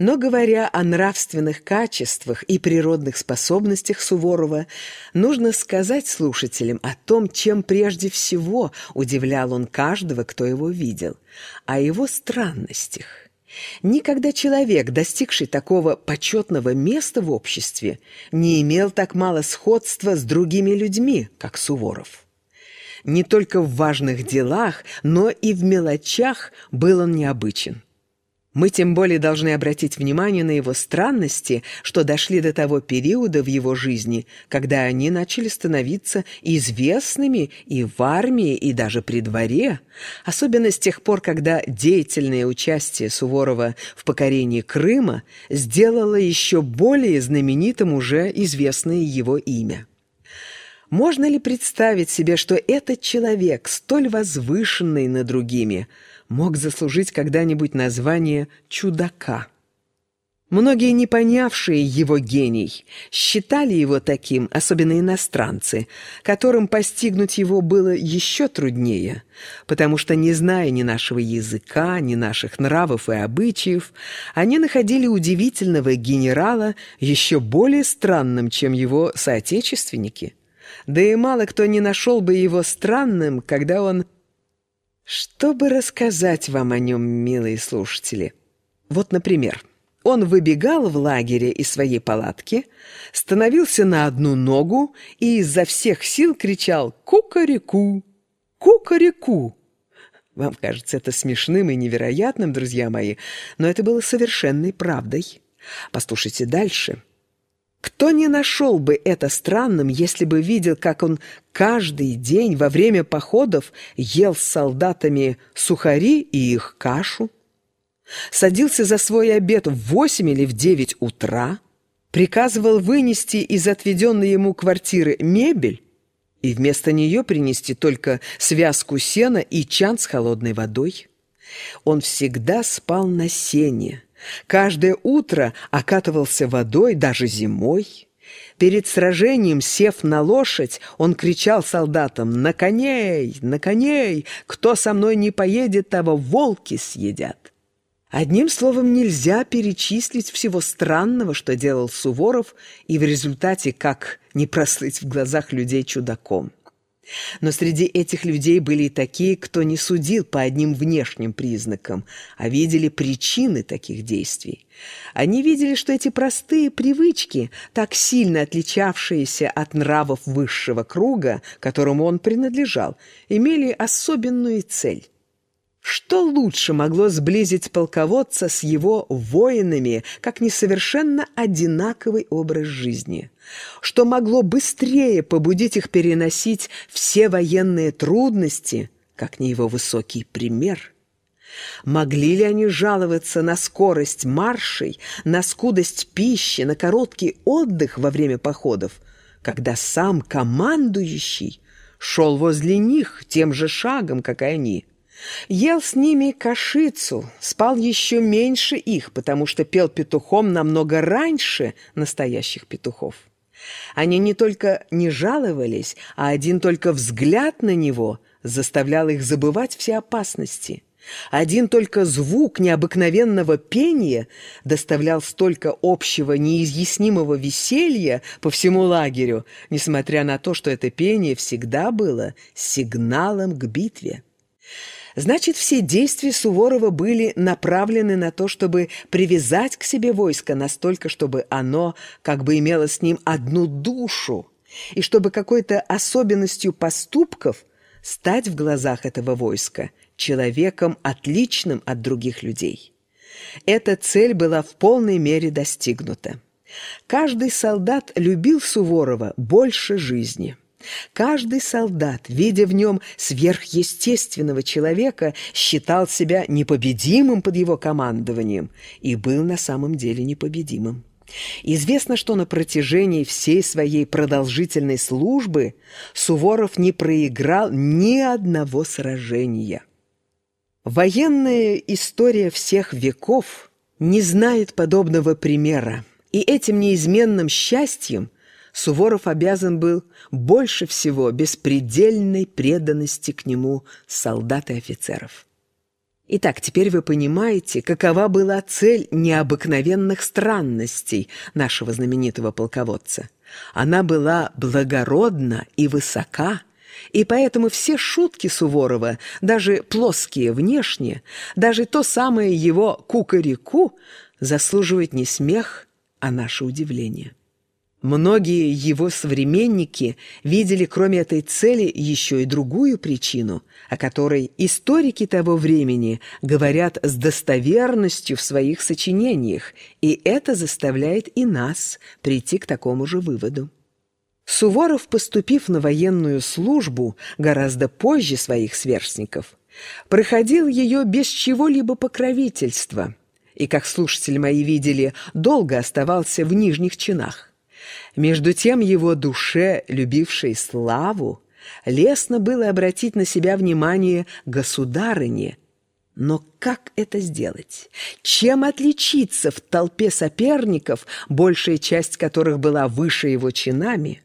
Но говоря о нравственных качествах и природных способностях Суворова, нужно сказать слушателям о том, чем прежде всего удивлял он каждого, кто его видел, о его странностях. Никогда человек, достигший такого почетного места в обществе, не имел так мало сходства с другими людьми, как Суворов. Не только в важных делах, но и в мелочах был он необычен. Мы тем более должны обратить внимание на его странности, что дошли до того периода в его жизни, когда они начали становиться известными и в армии, и даже при дворе, особенно с тех пор, когда деятельное участие Суворова в покорении Крыма сделало еще более знаменитым уже известное его имя. Можно ли представить себе, что этот человек, столь возвышенный над другими – мог заслужить когда-нибудь название «чудака». Многие, не понявшие его гений, считали его таким, особенно иностранцы, которым постигнуть его было еще труднее, потому что, не зная ни нашего языка, ни наших нравов и обычаев, они находили удивительного генерала еще более странным, чем его соотечественники. Да и мало кто не нашел бы его странным, когда он чтобы рассказать вам о нем, милые слушатели. Вот, например, он выбегал в лагере из своей палатки, становился на одну ногу и изо всех сил кричал «Кукареку! Кукареку!». Вам кажется это смешным и невероятным, друзья мои, но это было совершенной правдой. Послушайте дальше. Кто не нашел бы это странным, если бы видел, как он каждый день во время походов ел с солдатами сухари и их кашу? Садился за свой обед в восемь или в девять утра, приказывал вынести из отведенной ему квартиры мебель и вместо нее принести только связку сена и чан с холодной водой. Он всегда спал на сене, Каждое утро окатывался водой, даже зимой. Перед сражением, сев на лошадь, он кричал солдатам «На коней! На коней! Кто со мной не поедет, того волки съедят!» Одним словом, нельзя перечислить всего странного, что делал Суворов, и в результате как не прослыть в глазах людей чудаком. Но среди этих людей были и такие, кто не судил по одним внешним признакам, а видели причины таких действий. Они видели, что эти простые привычки, так сильно отличавшиеся от нравов высшего круга, которому он принадлежал, имели особенную цель. Что лучше могло сблизить полководца с его воинами, как несовершенно одинаковый образ жизни? Что могло быстрее побудить их переносить все военные трудности, как не его высокий пример? Могли ли они жаловаться на скорость маршей, на скудость пищи, на короткий отдых во время походов, когда сам командующий шел возле них тем же шагом, как и они – Ел с ними кашицу, спал еще меньше их, потому что пел петухом намного раньше настоящих петухов. Они не только не жаловались, а один только взгляд на него заставлял их забывать все опасности. Один только звук необыкновенного пения доставлял столько общего неизъяснимого веселья по всему лагерю, несмотря на то, что это пение всегда было сигналом к битве. Значит, все действия Суворова были направлены на то, чтобы привязать к себе войско настолько, чтобы оно как бы имело с ним одну душу, и чтобы какой-то особенностью поступков стать в глазах этого войска человеком, отличным от других людей. Эта цель была в полной мере достигнута. Каждый солдат любил Суворова больше жизни. Каждый солдат, видя в нем сверхъестественного человека, считал себя непобедимым под его командованием и был на самом деле непобедимым. Известно, что на протяжении всей своей продолжительной службы Суворов не проиграл ни одного сражения. Военная история всех веков не знает подобного примера, и этим неизменным счастьем – Суворов обязан был больше всего беспредельной преданности к нему солдат и офицеров. Итак, теперь вы понимаете, какова была цель необыкновенных странностей нашего знаменитого полководца. Она была благородна и высока, и поэтому все шутки Суворова, даже плоские внешне, даже то самое его кукареку, заслуживают не смех, а наше удивление. Многие его современники видели, кроме этой цели, еще и другую причину, о которой историки того времени говорят с достоверностью в своих сочинениях, и это заставляет и нас прийти к такому же выводу. Суворов, поступив на военную службу гораздо позже своих сверстников, проходил ее без чего-либо покровительства и, как слушатели мои видели, долго оставался в нижних чинах. Между тем его душе, любившей славу, лестно было обратить на себя внимание государыне. Но как это сделать? Чем отличиться в толпе соперников, большая часть которых была выше его чинами?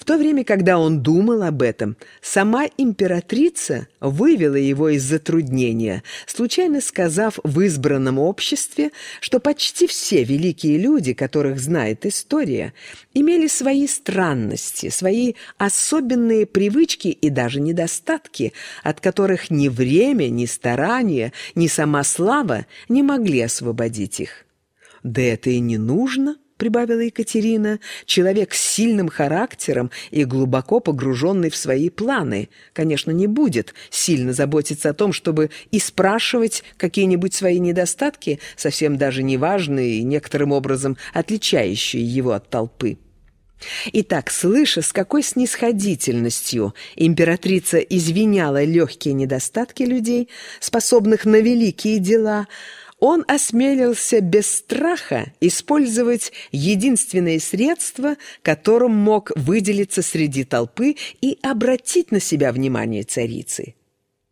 В то время, когда он думал об этом, сама императрица вывела его из затруднения, случайно сказав в избранном обществе, что почти все великие люди, которых знает история, имели свои странности, свои особенные привычки и даже недостатки, от которых ни время, ни старание, ни сама слава не могли освободить их. Да это и не нужно прибавила Екатерина, человек с сильным характером и глубоко погруженный в свои планы, конечно, не будет сильно заботиться о том, чтобы и спрашивать какие-нибудь свои недостатки, совсем даже неважные и некоторым образом отличающие его от толпы. Итак, слыша, с какой снисходительностью императрица извиняла легкие недостатки людей, способных на великие дела, он осмелился без страха использовать единственное средство, которым мог выделиться среди толпы и обратить на себя внимание царицы.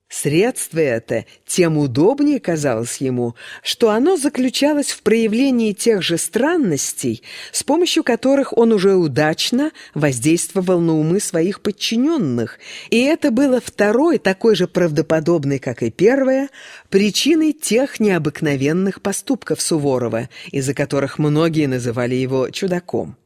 Средство это тем удобнее казалось ему, что оно заключалось в проявлении тех же странностей, с помощью которых он уже удачно воздействовал на умы своих подчиненных, и это было второй, такой же правдоподобной, как и первое, причиной тех необыкновенных поступков Суворова, из-за которых многие называли его чудаком.